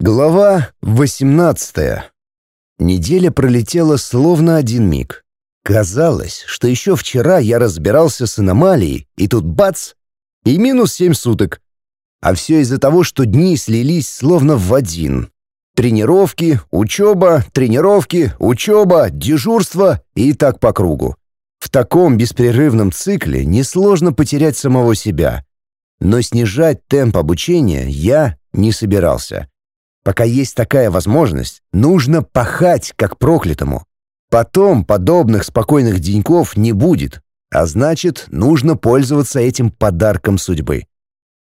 Глава 18. Неделя пролетела словно один миг. Казалось, что еще вчера я разбирался с аномалией, и тут бац! И минус семь суток. А все из-за того, что дни слились словно в один. Тренировки, учеба, тренировки, учеба, дежурство и так по кругу. В таком беспрерывном цикле несложно потерять самого себя. Но снижать темп обучения я не собирался. Пока есть такая возможность, нужно пахать как проклятому. Потом подобных спокойных деньков не будет, а значит, нужно пользоваться этим подарком судьбы.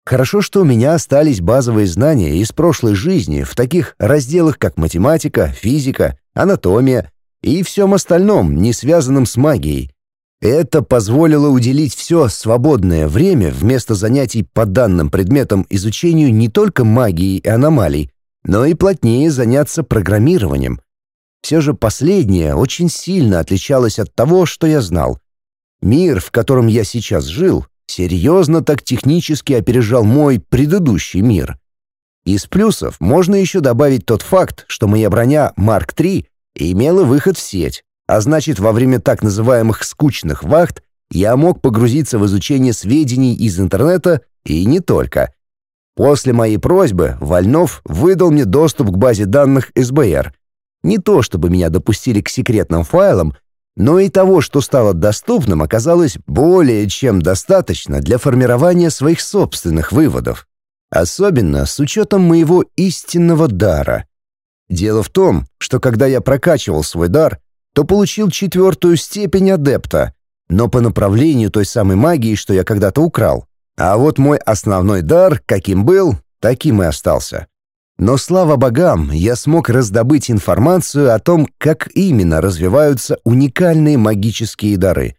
Хорошо, что у меня остались базовые знания из прошлой жизни в таких разделах, как математика, физика, анатомия и всем остальном, не связанном с магией. Это позволило уделить все свободное время вместо занятий по данным предметам изучению не только магии и аномалий, но и плотнее заняться программированием. Все же последнее очень сильно отличалось от того, что я знал. Мир, в котором я сейчас жил, серьезно так технически опережал мой предыдущий мир. Из плюсов можно еще добавить тот факт, что моя броня Марк III имела выход в сеть, а значит, во время так называемых «скучных вахт» я мог погрузиться в изучение сведений из интернета и не только — После моей просьбы Вольнов выдал мне доступ к базе данных СБР. Не то чтобы меня допустили к секретным файлам, но и того, что стало доступным, оказалось более чем достаточно для формирования своих собственных выводов. Особенно с учетом моего истинного дара. Дело в том, что когда я прокачивал свой дар, то получил четвертую степень адепта, но по направлению той самой магии, что я когда-то украл. А вот мой основной дар, каким был, таким и остался. Но слава богам, я смог раздобыть информацию о том, как именно развиваются уникальные магические дары.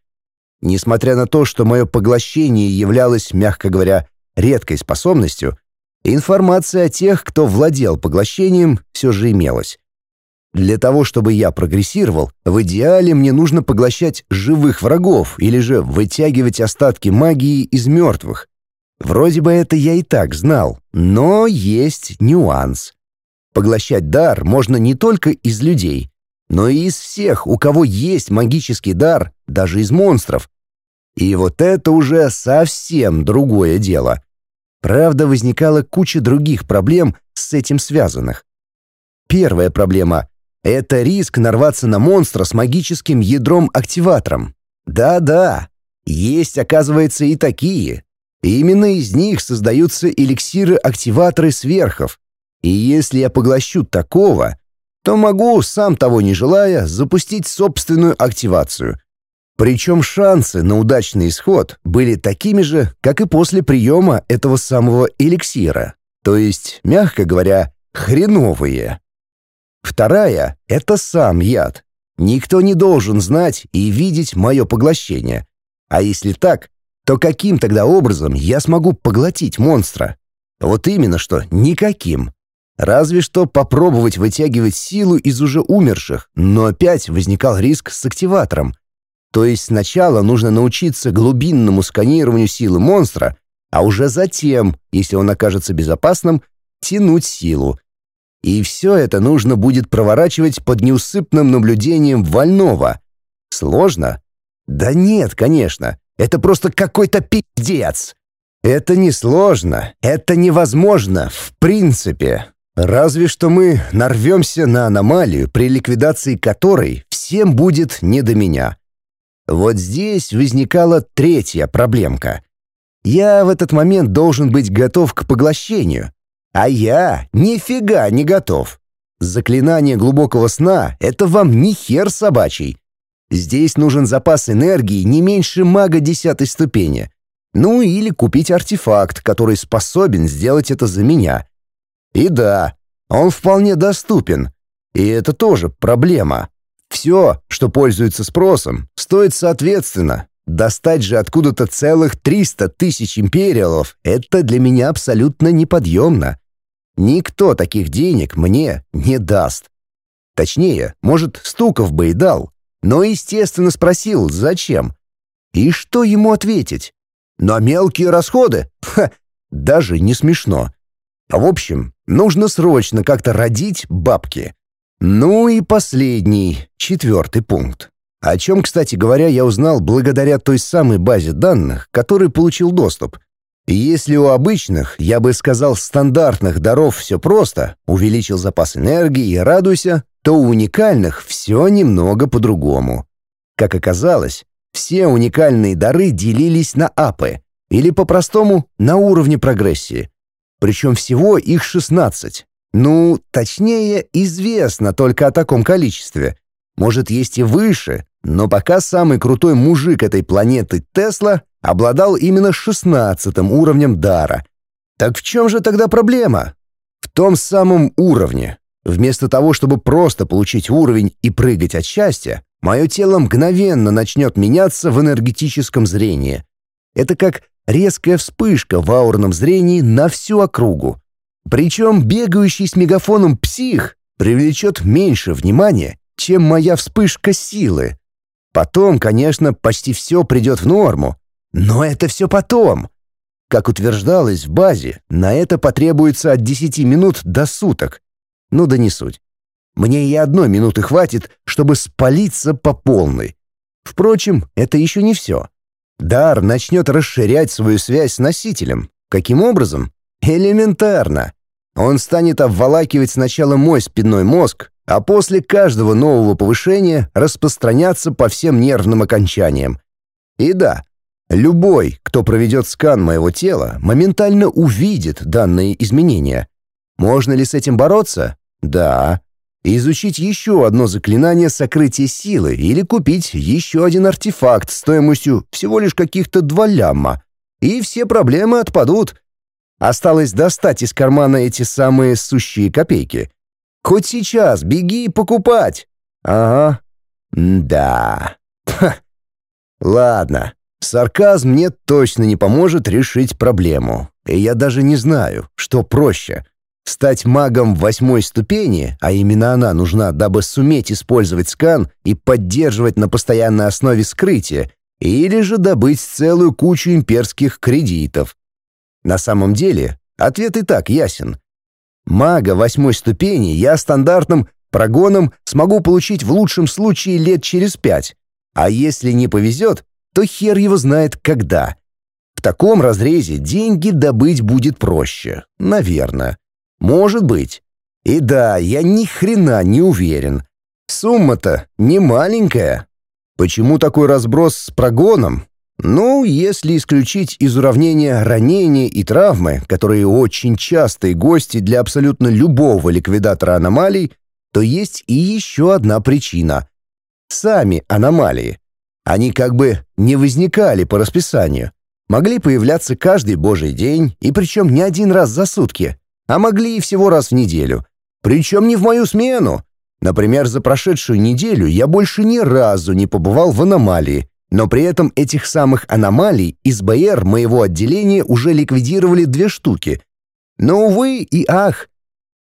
Несмотря на то, что мое поглощение являлось, мягко говоря, редкой способностью, информация о тех, кто владел поглощением, все же имелась. Для того, чтобы я прогрессировал, в идеале мне нужно поглощать живых врагов или же вытягивать остатки магии из мертвых. Вроде бы это я и так знал, но есть нюанс. Поглощать дар можно не только из людей, но и из всех, у кого есть магический дар, даже из монстров. И вот это уже совсем другое дело. Правда, возникала куча других проблем с этим связанных. Первая проблема это риск нарваться на монстра с магическим ядром-активатором. Да-да, есть, оказывается, и такие. И именно из них создаются эликсиры-активаторы сверхов. И если я поглощу такого, то могу, сам того не желая, запустить собственную активацию. Причем шансы на удачный исход были такими же, как и после приема этого самого эликсира. То есть, мягко говоря, хреновые. Вторая — это сам яд. Никто не должен знать и видеть мое поглощение. А если так, то каким тогда образом я смогу поглотить монстра? Вот именно что никаким. Разве что попробовать вытягивать силу из уже умерших, но опять возникал риск с активатором. То есть сначала нужно научиться глубинному сканированию силы монстра, а уже затем, если он окажется безопасным, тянуть силу. И все это нужно будет проворачивать под неусыпным наблюдением Вольного. Сложно? Да нет, конечно. Это просто какой-то пиздец. Это не сложно, это невозможно, в принципе. Разве что мы нарвемся на аномалию, при ликвидации которой всем будет не до меня. Вот здесь возникала третья проблемка. Я в этот момент должен быть готов к поглощению, а я нифига не готов. Заклинание глубокого сна — это вам не хер собачий. Здесь нужен запас энергии не меньше мага десятой ступени. Ну или купить артефакт, который способен сделать это за меня. И да, он вполне доступен. И это тоже проблема. Все, что пользуется спросом, стоит соответственно. Достать же откуда-то целых 300 тысяч империалов — это для меня абсолютно неподъемно. Никто таких денег мне не даст. Точнее, может, Стуков бы и дал, но, естественно, спросил, зачем. И что ему ответить? На мелкие расходы? Ха, даже не смешно. В общем, Нужно срочно как-то родить бабки. Ну и последний, четвертый пункт. О чем, кстати говоря, я узнал благодаря той самой базе данных, которой получил доступ. Если у обычных, я бы сказал, стандартных даров все просто, увеличил запас энергии и радуйся, то у уникальных все немного по-другому. Как оказалось, все уникальные дары делились на апы, или по-простому на уровне прогрессии. Причем всего их 16. Ну, точнее, известно только о таком количестве. Может, есть и выше, но пока самый крутой мужик этой планеты Тесла обладал именно 16 уровнем дара. Так в чем же тогда проблема? В том самом уровне. Вместо того, чтобы просто получить уровень и прыгать от счастья, мое тело мгновенно начнет меняться в энергетическом зрении. Это как резкая вспышка в аурном зрении на всю округу. Причем бегающий с мегафоном псих привлечет меньше внимания, чем моя вспышка силы. Потом, конечно, почти все придет в норму. Но это все потом. Как утверждалось в базе, на это потребуется от 10 минут до суток. Ну да не суть. Мне и одной минуты хватит, чтобы спалиться по полной. Впрочем, это еще не все. Дар начнет расширять свою связь с носителем. Каким образом? Элементарно. Он станет обволакивать сначала мой спинной мозг, а после каждого нового повышения распространяться по всем нервным окончаниям. И да, любой, кто проведет скан моего тела, моментально увидит данные изменения. Можно ли с этим бороться? Да изучить еще одно заклинание сокрытия силы или купить еще один артефакт стоимостью всего лишь каких-то два лямма, и все проблемы отпадут. Осталось достать из кармана эти самые сущие копейки. Хоть сейчас беги покупать. Ага. Да. Ха. Ладно. Сарказм мне точно не поможет решить проблему. И я даже не знаю, что проще — Стать магом восьмой ступени, а именно она нужна, дабы суметь использовать скан и поддерживать на постоянной основе скрытие, или же добыть целую кучу имперских кредитов. На самом деле, ответ и так ясен. Мага восьмой ступени я стандартным прогоном смогу получить в лучшем случае лет через пять, а если не повезет, то хер его знает когда. В таком разрезе деньги добыть будет проще, наверное. Может быть. И да, я ни хрена не уверен. Сумма-то не маленькая. Почему такой разброс с прогоном? Ну, если исключить из уравнения ранения и травмы, которые очень частые гости для абсолютно любого ликвидатора аномалий, то есть и еще одна причина. Сами аномалии. Они как бы не возникали по расписанию. Могли появляться каждый божий день, и причем не один раз за сутки а могли и всего раз в неделю. Причем не в мою смену. Например, за прошедшую неделю я больше ни разу не побывал в аномалии, но при этом этих самых аномалий из БР моего отделения уже ликвидировали две штуки. Но, увы и ах,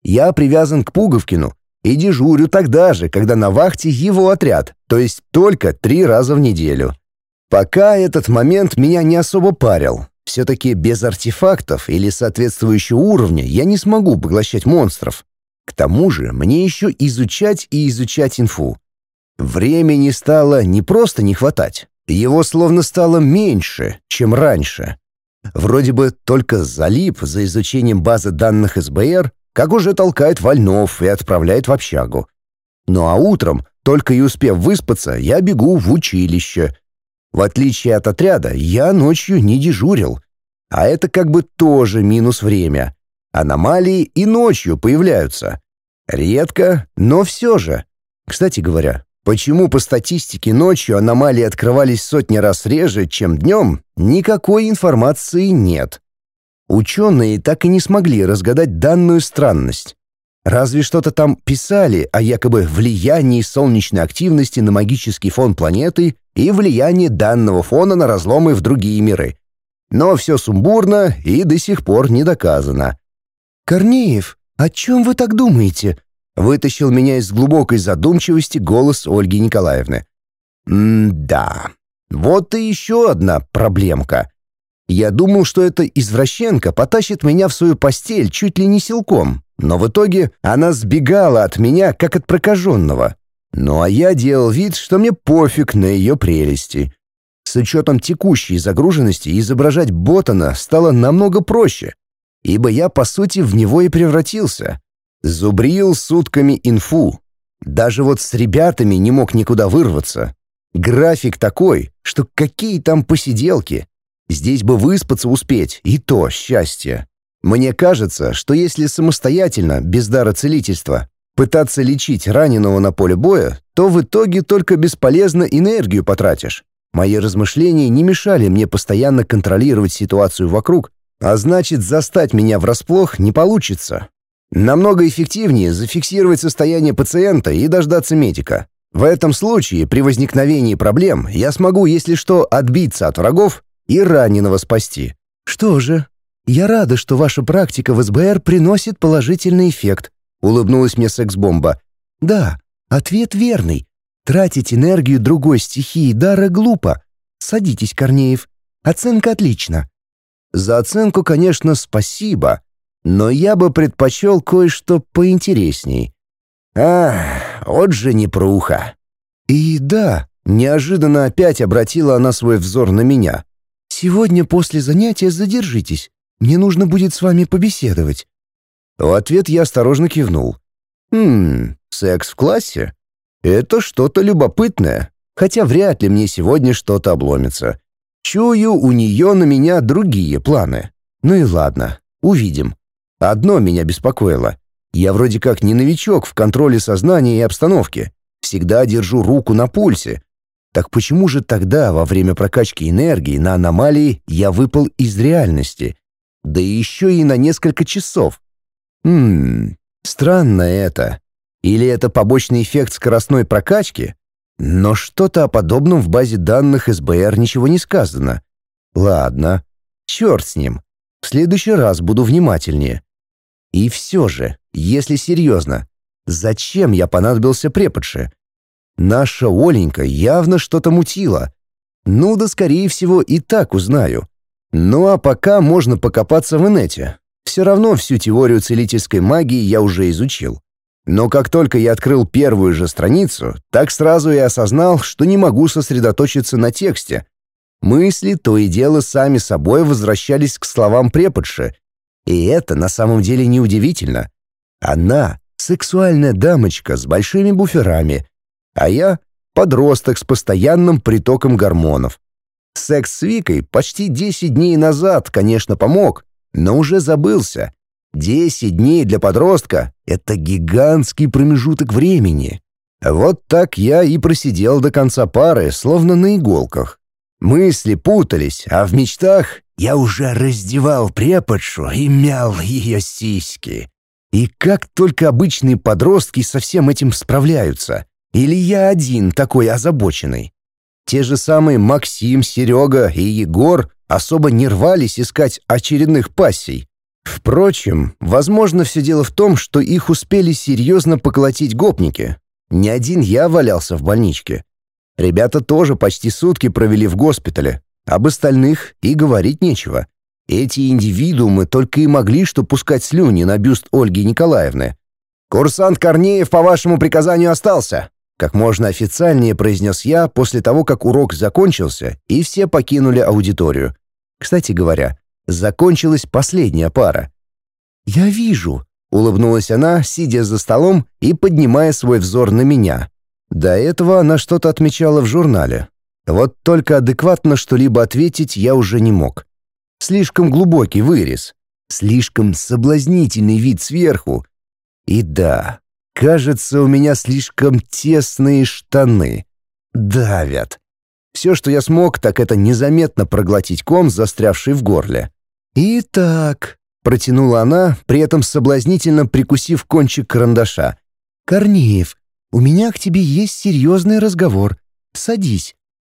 я привязан к Пуговкину и дежурю тогда же, когда на вахте его отряд, то есть только три раза в неделю. Пока этот момент меня не особо парил, все-таки без артефактов или соответствующего уровня я не смогу поглощать монстров. К тому же мне еще изучать и изучать инфу. Времени стало не просто не хватать, его словно стало меньше, чем раньше. Вроде бы только залип за изучением базы данных СБР, как уже толкает вольнов и отправляет в общагу. Ну а утром, только и успев выспаться, я бегу в училище, в отличие от отряда, я ночью не дежурил. А это как бы тоже минус время. Аномалии и ночью появляются. Редко, но все же. Кстати говоря, почему по статистике ночью аномалии открывались сотни раз реже, чем днем, никакой информации нет. Ученые так и не смогли разгадать данную странность. Разве что-то там писали о якобы влиянии солнечной активности на магический фон планеты и влиянии данного фона на разломы в другие миры. Но все сумбурно и до сих пор не доказано. «Корнеев, о чем вы так думаете?» Вытащил меня из глубокой задумчивости голос Ольги Николаевны. «М-да, вот и еще одна проблемка. Я думал, что эта извращенка потащит меня в свою постель чуть ли не силком, но в итоге она сбегала от меня, как от прокаженного. Ну а я делал вид, что мне пофиг на ее прелести. С учетом текущей загруженности изображать Ботана стало намного проще, ибо я, по сути, в него и превратился. Зубрил сутками инфу. Даже вот с ребятами не мог никуда вырваться. График такой, что какие там посиделки. Здесь бы выспаться успеть, и то счастье. Мне кажется, что если самостоятельно, без дара целительства, пытаться лечить раненого на поле боя, то в итоге только бесполезно энергию потратишь. Мои размышления не мешали мне постоянно контролировать ситуацию вокруг, а значит, застать меня врасплох не получится. Намного эффективнее зафиксировать состояние пациента и дождаться медика. В этом случае, при возникновении проблем, я смогу, если что, отбиться от врагов и раненого спасти. Что же, я рада, что ваша практика в СБР приносит положительный эффект, улыбнулась мне секс-бомба. Да, ответ верный. Тратить энергию другой стихии дара глупо. Садитесь, Корнеев. Оценка отлична. За оценку, конечно, спасибо, но я бы предпочел кое-что поинтересней. Ах, вот же непруха. И да, неожиданно опять обратила она свой взор на меня. «Сегодня после занятия задержитесь. Мне нужно будет с вами побеседовать». В ответ я осторожно кивнул. «Хм, секс в классе? Это что-то любопытное, хотя вряд ли мне сегодня что-то обломится. Чую, у нее на меня другие планы. Ну и ладно, увидим. Одно меня беспокоило. Я вроде как не новичок в контроле сознания и обстановки. Всегда держу руку на пульсе. Так почему же тогда, во время прокачки энергии на аномалии, я выпал из реальности? Да еще и на несколько часов. Хм, странно это. Или это побочный эффект скоростной прокачки? Но что-то о подобном в базе данных СБР ничего не сказано. Ладно, черт с ним. В следующий раз буду внимательнее. И все же, если серьезно, зачем я понадобился преподше? Наша Оленька явно что-то мутила. Ну да, скорее всего, и так узнаю. Ну а пока можно покопаться в инете. Все равно всю теорию целительской магии я уже изучил. Но как только я открыл первую же страницу, так сразу и осознал, что не могу сосредоточиться на тексте. Мысли то и дело сами собой возвращались к словам преподши. И это на самом деле неудивительно. Она — сексуальная дамочка с большими буферами, а я — подросток с постоянным притоком гормонов. Секс с Викой почти 10 дней назад, конечно, помог, но уже забылся. Десять дней для подростка — это гигантский промежуток времени. Вот так я и просидел до конца пары, словно на иголках. Мысли путались, а в мечтах я уже раздевал преподшу и мял ее сиськи. И как только обычные подростки со всем этим справляются? Или я один такой озабоченный? Те же самые Максим, Серега и Егор особо не рвались искать очередных пассий. Впрочем, возможно, все дело в том, что их успели серьезно поколотить гопники. Не один я валялся в больничке. Ребята тоже почти сутки провели в госпитале. Об остальных и говорить нечего. Эти индивидуумы только и могли что пускать слюни на бюст Ольги Николаевны. «Курсант Корнеев по вашему приказанию остался», как можно официальнее произнес я после того, как урок закончился, и все покинули аудиторию. Кстати говоря, закончилась последняя пара. «Я вижу», — улыбнулась она, сидя за столом и поднимая свой взор на меня. До этого она что-то отмечала в журнале. Вот только адекватно что-либо ответить я уже не мог. Слишком глубокий вырез, слишком соблазнительный вид сверху. И да, кажется, у меня слишком тесные штаны. Давят. Все, что я смог, так это незаметно проглотить ком, застрявший в горле. «Итак», — протянула она, при этом соблазнительно прикусив кончик карандаша. «Корнеев, у меня к тебе есть серьезный разговор. Садись».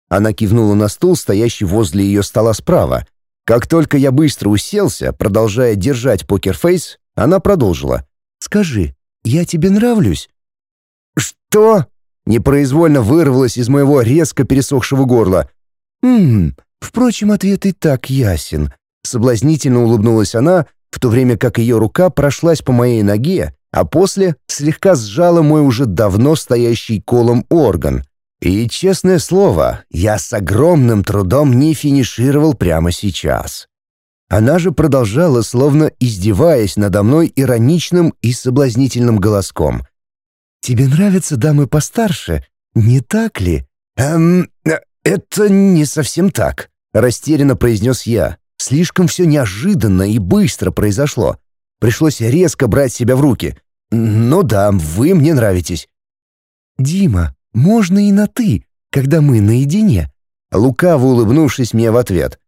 Она кивнула на стул, стоящий возле ее стола справа. Как только я быстро уселся, продолжая держать покерфейс, она продолжила. «Скажи, я тебе нравлюсь?» «Что?» Непроизвольно вырвалось из моего резко пересохшего горла. «Хм, впрочем, ответ и так ясен». Соблазнительно улыбнулась она, в то время как ее рука прошлась по моей ноге, а после слегка сжала мой уже давно стоящий колом орган. И, честное слово, я с огромным трудом не финишировал прямо сейчас. Она же продолжала, словно издеваясь надо мной ироничным и соблазнительным голоском. «Тебе нравятся дамы постарше, не так ли?» «Эм, это не совсем так», — растерянно произнес я. Слишком все неожиданно и быстро произошло. Пришлось резко брать себя в руки. «Ну да, вы мне нравитесь». «Дима, можно и на «ты», когда мы наедине?» Лукаво улыбнувшись мне в ответ.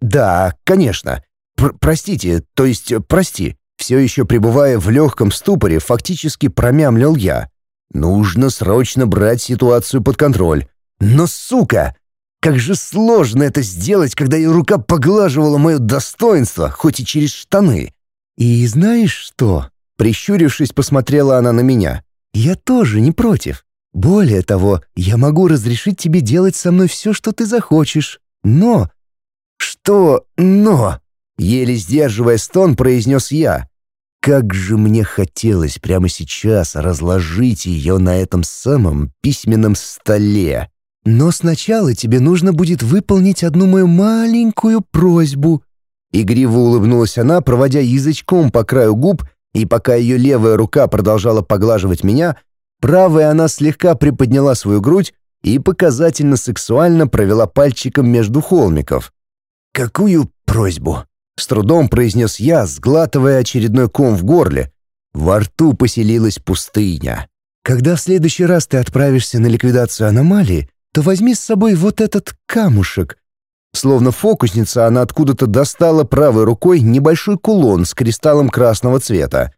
«Да, конечно. Пр простите, то есть прости». Все еще пребывая в легком ступоре, фактически промямлил я. «Нужно срочно брать ситуацию под контроль. Но, сука, как же сложно это сделать, когда ее рука поглаживала мое достоинство, хоть и через штаны. И знаешь что? Прищурившись, посмотрела она на меня. Я тоже не против. Более того, я могу разрешить тебе делать со мной все, что ты захочешь. Но... Что «но»? Еле сдерживая стон, произнес я. Как же мне хотелось прямо сейчас разложить ее на этом самом письменном столе. Но сначала тебе нужно будет выполнить одну мою маленькую просьбу». Игриво улыбнулась она, проводя язычком по краю губ, и пока ее левая рука продолжала поглаживать меня, правая она слегка приподняла свою грудь и показательно сексуально провела пальчиком между холмиков. «Какую просьбу?» — с трудом произнес я, сглатывая очередной ком в горле. Во рту поселилась пустыня. «Когда в следующий раз ты отправишься на ликвидацию аномалии, то возьми с собой вот этот камушек». Словно фокусница, она откуда-то достала правой рукой небольшой кулон с кристаллом красного цвета.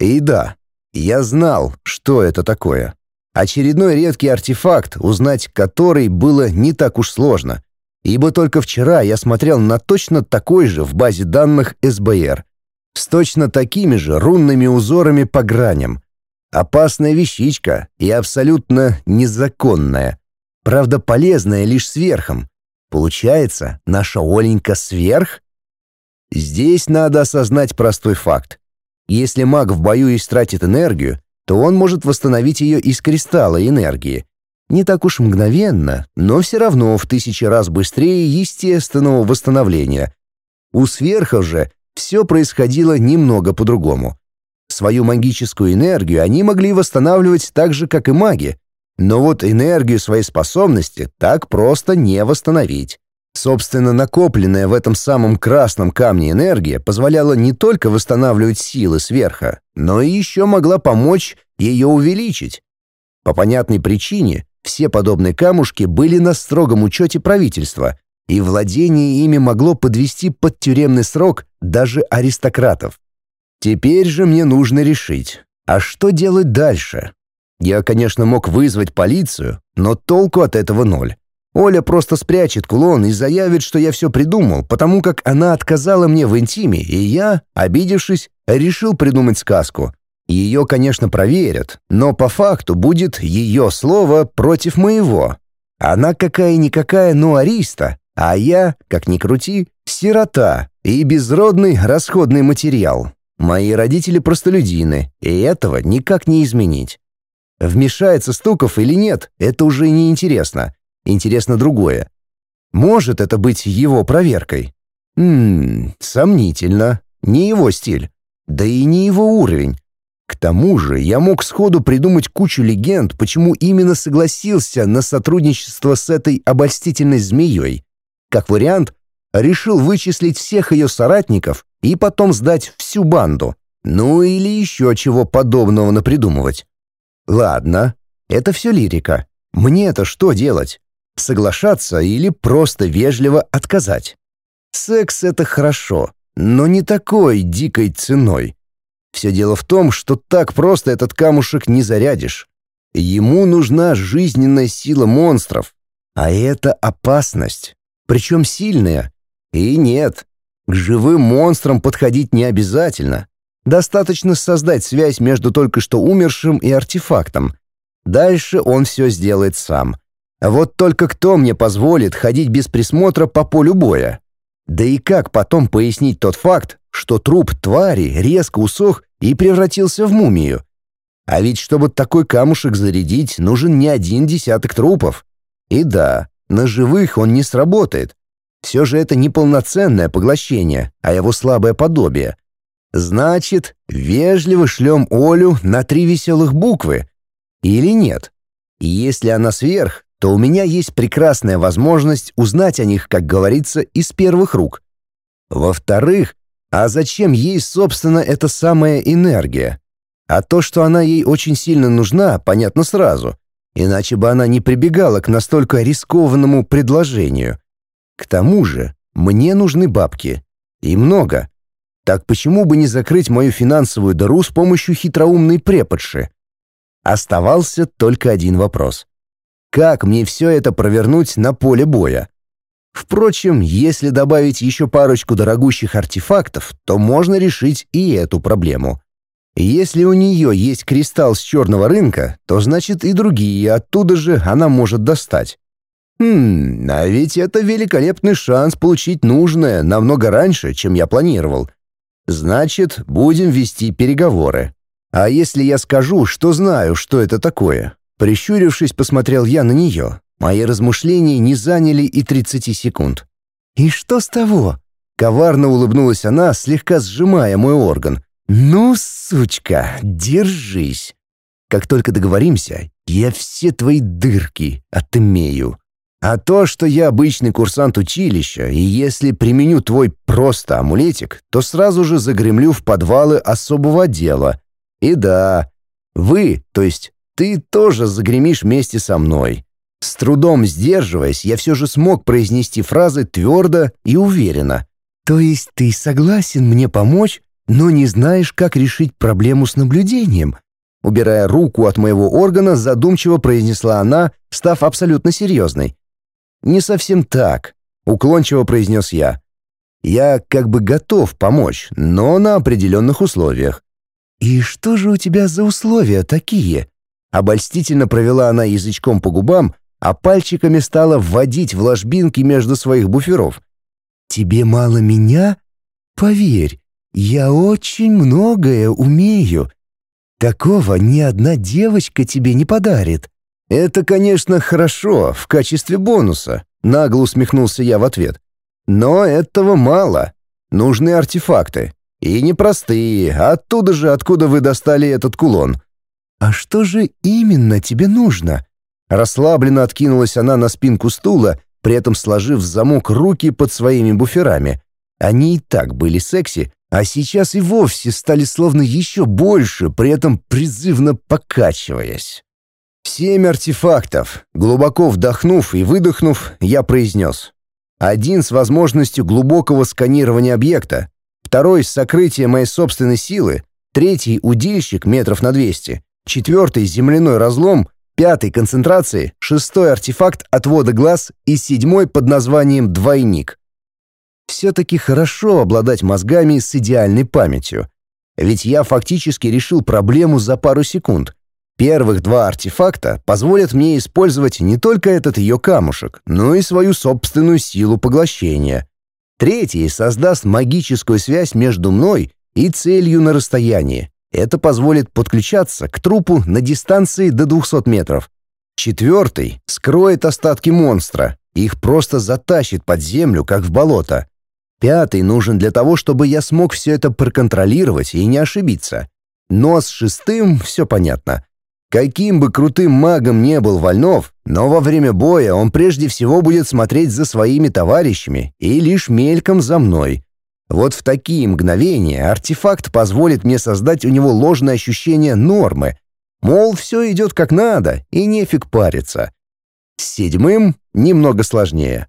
И да, я знал, что это такое. Очередной редкий артефакт, узнать который было не так уж сложно. Ибо только вчера я смотрел на точно такой же в базе данных СБР. С точно такими же рунными узорами по граням. Опасная вещичка и абсолютно незаконная. Правда, полезная лишь сверхом. Получается, наша Оленька сверх? Здесь надо осознать простой факт. Если маг в бою истратит энергию, то он может восстановить ее из кристалла энергии. Не так уж мгновенно, но все равно в тысячи раз быстрее естественного восстановления. У сверхов же все происходило немного по-другому. Свою магическую энергию они могли восстанавливать так же, как и маги, но вот энергию своей способности так просто не восстановить. Собственно, накопленная в этом самом красном камне энергия позволяла не только восстанавливать силы сверха, но и еще могла помочь ее увеличить. По понятной причине все подобные камушки были на строгом учете правительства, и владение ими могло подвести под тюремный срок даже аристократов. Теперь же мне нужно решить, а что делать дальше? Я, конечно, мог вызвать полицию, но толку от этого ноль. Оля просто спрячет кулон и заявит, что я все придумал, потому как она отказала мне в интиме, и я, обидевшись, решил придумать сказку. Ее, конечно, проверят, но по факту будет ее слово против моего. Она какая-никакая нуариста, а я, как ни крути, сирота и безродный расходный материал. Мои родители простолюдины, и этого никак не изменить. Вмешается Стуков или нет, это уже не интересно. Интересно другое. Может это быть его проверкой? Ммм, сомнительно. Не его стиль. Да и не его уровень. К тому же я мог сходу придумать кучу легенд, почему именно согласился на сотрудничество с этой обольстительной змеей. Как вариант, решил вычислить всех ее соратников и потом сдать всю банду. Ну или еще чего подобного напридумывать. Ладно, это все лирика. Мне-то что делать? Соглашаться или просто вежливо отказать? Секс — это хорошо, но не такой дикой ценой. Все дело в том, что так просто этот камушек не зарядишь. Ему нужна жизненная сила монстров, а это опасность, причем сильная. И нет, к живым монстрам подходить не обязательно. Достаточно создать связь между только что умершим и артефактом. Дальше он все сделает сам. Вот только кто мне позволит ходить без присмотра по полю боя? Да и как потом пояснить тот факт, что труп твари резко усох и превратился в мумию. А ведь чтобы такой камушек зарядить, нужен не один десяток трупов. И да, на живых он не сработает. Все же это не полноценное поглощение, а его слабое подобие. Значит, вежливо шлем Олю на три веселых буквы. Или нет? И если она сверх, то у меня есть прекрасная возможность узнать о них, как говорится, из первых рук. Во-вторых, а зачем ей, собственно, эта самая энергия? А то, что она ей очень сильно нужна, понятно сразу. Иначе бы она не прибегала к настолько рискованному предложению. К тому же, мне нужны бабки. И много. Так почему бы не закрыть мою финансовую дыру с помощью хитроумной преподши? Оставался только один вопрос. Как мне все это провернуть на поле боя? Впрочем, если добавить еще парочку дорогущих артефактов, то можно решить и эту проблему. Если у нее есть кристалл с черного рынка, то значит и другие оттуда же она может достать. Хм, а ведь это великолепный шанс получить нужное намного раньше, чем я планировал. Значит, будем вести переговоры. А если я скажу, что знаю, что это такое? Прищурившись, посмотрел я на нее. Мои размышления не заняли и 30 секунд. «И что с того?» Коварно улыбнулась она, слегка сжимая мой орган. «Ну, сучка, держись. Как только договоримся, я все твои дырки отымею. А то, что я обычный курсант училища, и если применю твой просто амулетик, то сразу же загремлю в подвалы особого отдела. И да, вы, то есть ты тоже загремишь вместе со мной. С трудом сдерживаясь, я все же смог произнести фразы твердо и уверенно. То есть ты согласен мне помочь, но не знаешь, как решить проблему с наблюдением? Убирая руку от моего органа, задумчиво произнесла она, став абсолютно серьезной. «Не совсем так», — уклончиво произнес я. «Я как бы готов помочь, но на определенных условиях». «И что же у тебя за условия такие?» Обольстительно провела она язычком по губам, а пальчиками стала вводить в ложбинки между своих буферов. «Тебе мало меня? Поверь, я очень многое умею. Такого ни одна девочка тебе не подарит». «Это, конечно, хорошо, в качестве бонуса», — нагло усмехнулся я в ответ. «Но этого мало. Нужны артефакты. И не простые, оттуда же, откуда вы достали этот кулон. «А что же именно тебе нужно?» Расслабленно откинулась она на спинку стула, при этом сложив в замок руки под своими буферами. Они и так были секси, а сейчас и вовсе стали словно еще больше, при этом призывно покачиваясь. «Семь артефактов», глубоко вдохнув и выдохнув, я произнес. Один с возможностью глубокого сканирования объекта, второй с сокрытием моей собственной силы, третий — удильщик метров на двести, четвертый — земляной разлом, пятый — концентрации, шестой — артефакт отвода глаз и седьмой под названием «двойник». Все-таки хорошо обладать мозгами с идеальной памятью. Ведь я фактически решил проблему за пару секунд. Первых два артефакта позволят мне использовать не только этот ее камушек, но и свою собственную силу поглощения. Третий создаст магическую связь между мной и целью на расстоянии. Это позволит подключаться к трупу на дистанции до 200 метров. Четвертый скроет остатки монстра, их просто затащит под землю, как в болото. Пятый нужен для того, чтобы я смог все это проконтролировать и не ошибиться. Но с шестым все понятно. Каким бы крутым магом не был Вольнов, но во время боя он прежде всего будет смотреть за своими товарищами и лишь мельком за мной. Вот в такие мгновения артефакт позволит мне создать у него ложное ощущение нормы, мол, все идет как надо и нефиг париться. С седьмым немного сложнее.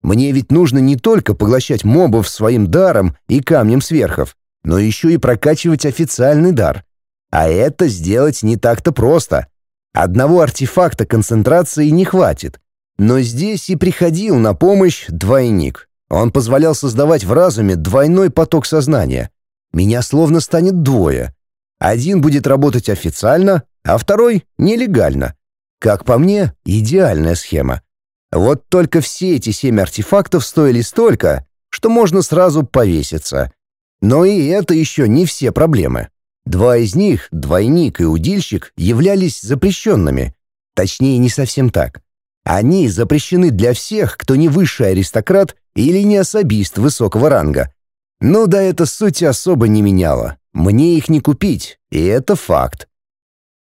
Мне ведь нужно не только поглощать мобов своим даром и камнем сверхов, но еще и прокачивать официальный дар. А это сделать не так-то просто. Одного артефакта концентрации не хватит. Но здесь и приходил на помощь двойник. Он позволял создавать в разуме двойной поток сознания. Меня словно станет двое. Один будет работать официально, а второй — нелегально. Как по мне, идеальная схема. Вот только все эти семь артефактов стоили столько, что можно сразу повеситься. Но и это еще не все проблемы. Два из них, двойник и удильщик, являлись запрещенными. Точнее, не совсем так. Они запрещены для всех, кто не высший аристократ или не особист высокого ранга. Но да это суть особо не меняло. Мне их не купить, и это факт.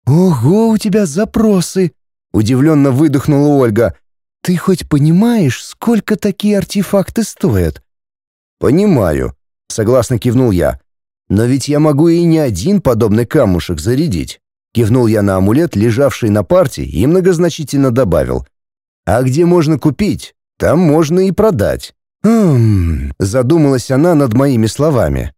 «Ого, у тебя запросы!» — удивленно выдохнула Ольга. «Ты хоть понимаешь, сколько такие артефакты стоят?» «Понимаю», — согласно кивнул я. «Но ведь я могу и не один подобный камушек зарядить». Кивнул я на амулет, лежавший на парте, и многозначительно добавил. «А где можно купить, там можно и продать». «Хм...» — задумалась она над моими словами.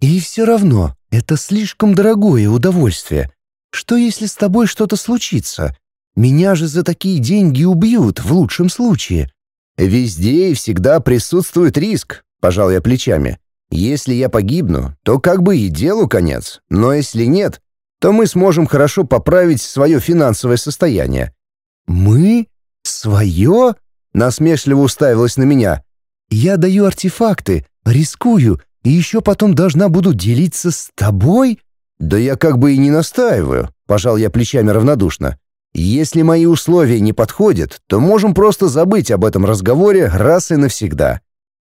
«И все равно, это слишком дорогое удовольствие. Что если с тобой что-то случится? Меня же за такие деньги убьют в лучшем случае». «Везде и всегда присутствует риск», — пожал я плечами. «Если я погибну, то как бы и делу конец, но если нет, то мы сможем хорошо поправить свое финансовое состояние». «Мы? Свое?» — насмешливо уставилась на меня. «Я даю артефакты, рискую, и еще потом должна буду делиться с тобой?» «Да я как бы и не настаиваю», — пожал я плечами равнодушно. «Если мои условия не подходят, то можем просто забыть об этом разговоре раз и навсегда.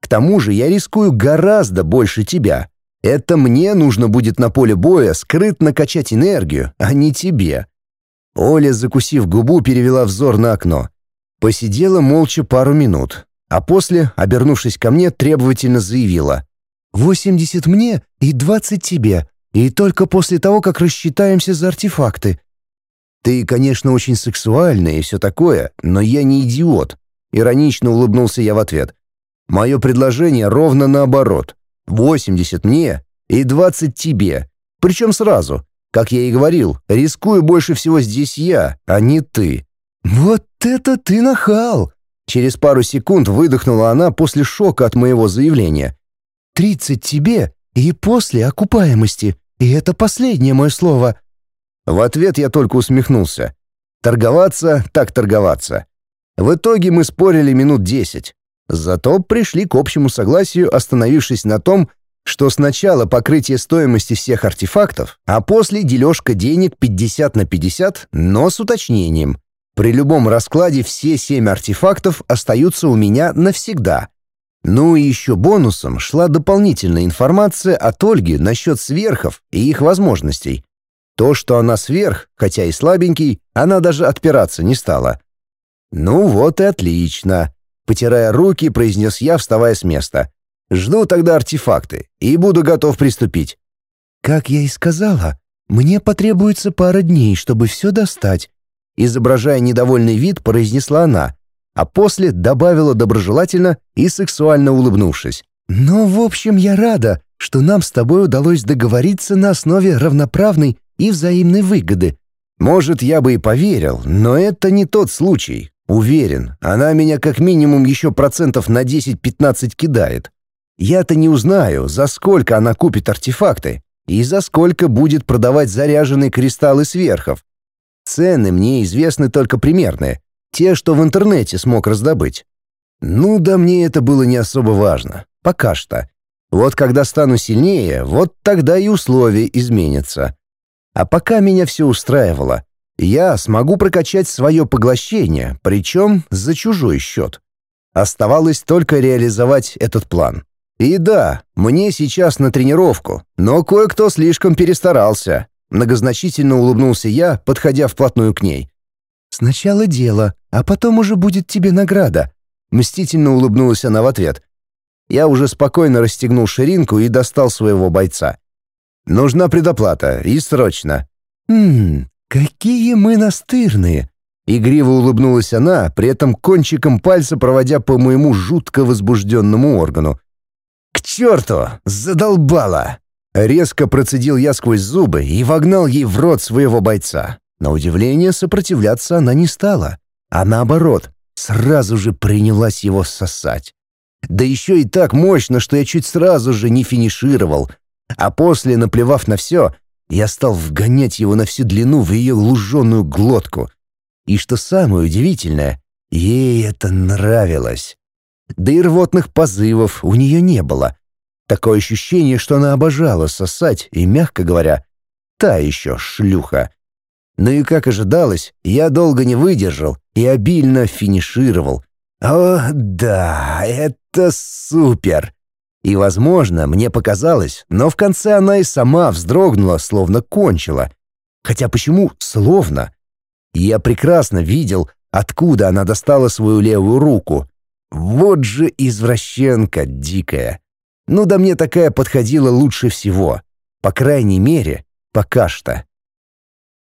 К тому же я рискую гораздо больше тебя. Это мне нужно будет на поле боя скрытно качать энергию, а не тебе». Оля, закусив губу, перевела взор на окно. Посидела молча пару минут, а после, обернувшись ко мне, требовательно заявила. «Восемьдесят мне и двадцать тебе. И только после того, как рассчитаемся за артефакты. Ты, конечно, очень сексуальная и все такое, но я не идиот. Иронично улыбнулся я в ответ. Мое предложение ровно наоборот. 80 мне и 20 тебе. Причем сразу. Как я и говорил, рискую больше всего здесь я, а не ты. Вот это ты нахал! Через пару секунд выдохнула она после шока от моего заявления. «Тридцать тебе и после окупаемости. И это последнее мое слово». В ответ я только усмехнулся. Торговаться так торговаться. В итоге мы спорили минут десять. Зато пришли к общему согласию, остановившись на том, что сначала покрытие стоимости всех артефактов, а после дележка денег 50 на 50, но с уточнением. При любом раскладе все семь артефактов остаются у меня навсегда, ну и еще бонусом шла дополнительная информация от Ольги насчет сверхов и их возможностей. То, что она сверх, хотя и слабенький, она даже отпираться не стала. «Ну вот и отлично», — потирая руки, произнес я, вставая с места. «Жду тогда артефакты и буду готов приступить». «Как я и сказала, мне потребуется пара дней, чтобы все достать», изображая недовольный вид, произнесла она, а после добавила доброжелательно и сексуально улыбнувшись. «Ну, в общем, я рада, что нам с тобой удалось договориться на основе равноправной и взаимной выгоды». «Может, я бы и поверил, но это не тот случай. Уверен, она меня как минимум еще процентов на 10-15 кидает. Я-то не узнаю, за сколько она купит артефакты и за сколько будет продавать заряженные кристаллы сверхов. Цены мне известны только примерные, те, что в интернете смог раздобыть. Ну да мне это было не особо важно. Пока что. Вот когда стану сильнее, вот тогда и условия изменятся. А пока меня все устраивало. Я смогу прокачать свое поглощение, причем за чужой счет. Оставалось только реализовать этот план. И да, мне сейчас на тренировку, но кое-кто слишком перестарался. Многозначительно улыбнулся я, подходя вплотную к ней. «Сначала дело, а потом уже будет тебе награда», — мстительно улыбнулась она в ответ. Я уже спокойно расстегнул ширинку и достал своего бойца. «Нужна предоплата, и срочно». «Ммм, какие мы настырные!» Игриво улыбнулась она, при этом кончиком пальца проводя по моему жутко возбужденному органу. «К черту! Задолбала!» Резко процедил я сквозь зубы и вогнал ей в рот своего бойца. На удивление сопротивляться она не стала, а наоборот, сразу же принялась его сосать. Да еще и так мощно, что я чуть сразу же не финишировал. А после, наплевав на все, я стал вгонять его на всю длину в ее луженую глотку. И что самое удивительное, ей это нравилось. Да и рвотных позывов у нее не было. Такое ощущение, что она обожала сосать, и, мягко говоря, та еще шлюха. Ну и как ожидалось, я долго не выдержал и обильно финишировал. О, да, это супер! И, возможно, мне показалось, но в конце она и сама вздрогнула, словно кончила. Хотя почему «словно»? Я прекрасно видел, откуда она достала свою левую руку. Вот же извращенка дикая. Ну да мне такая подходила лучше всего. По крайней мере, пока что.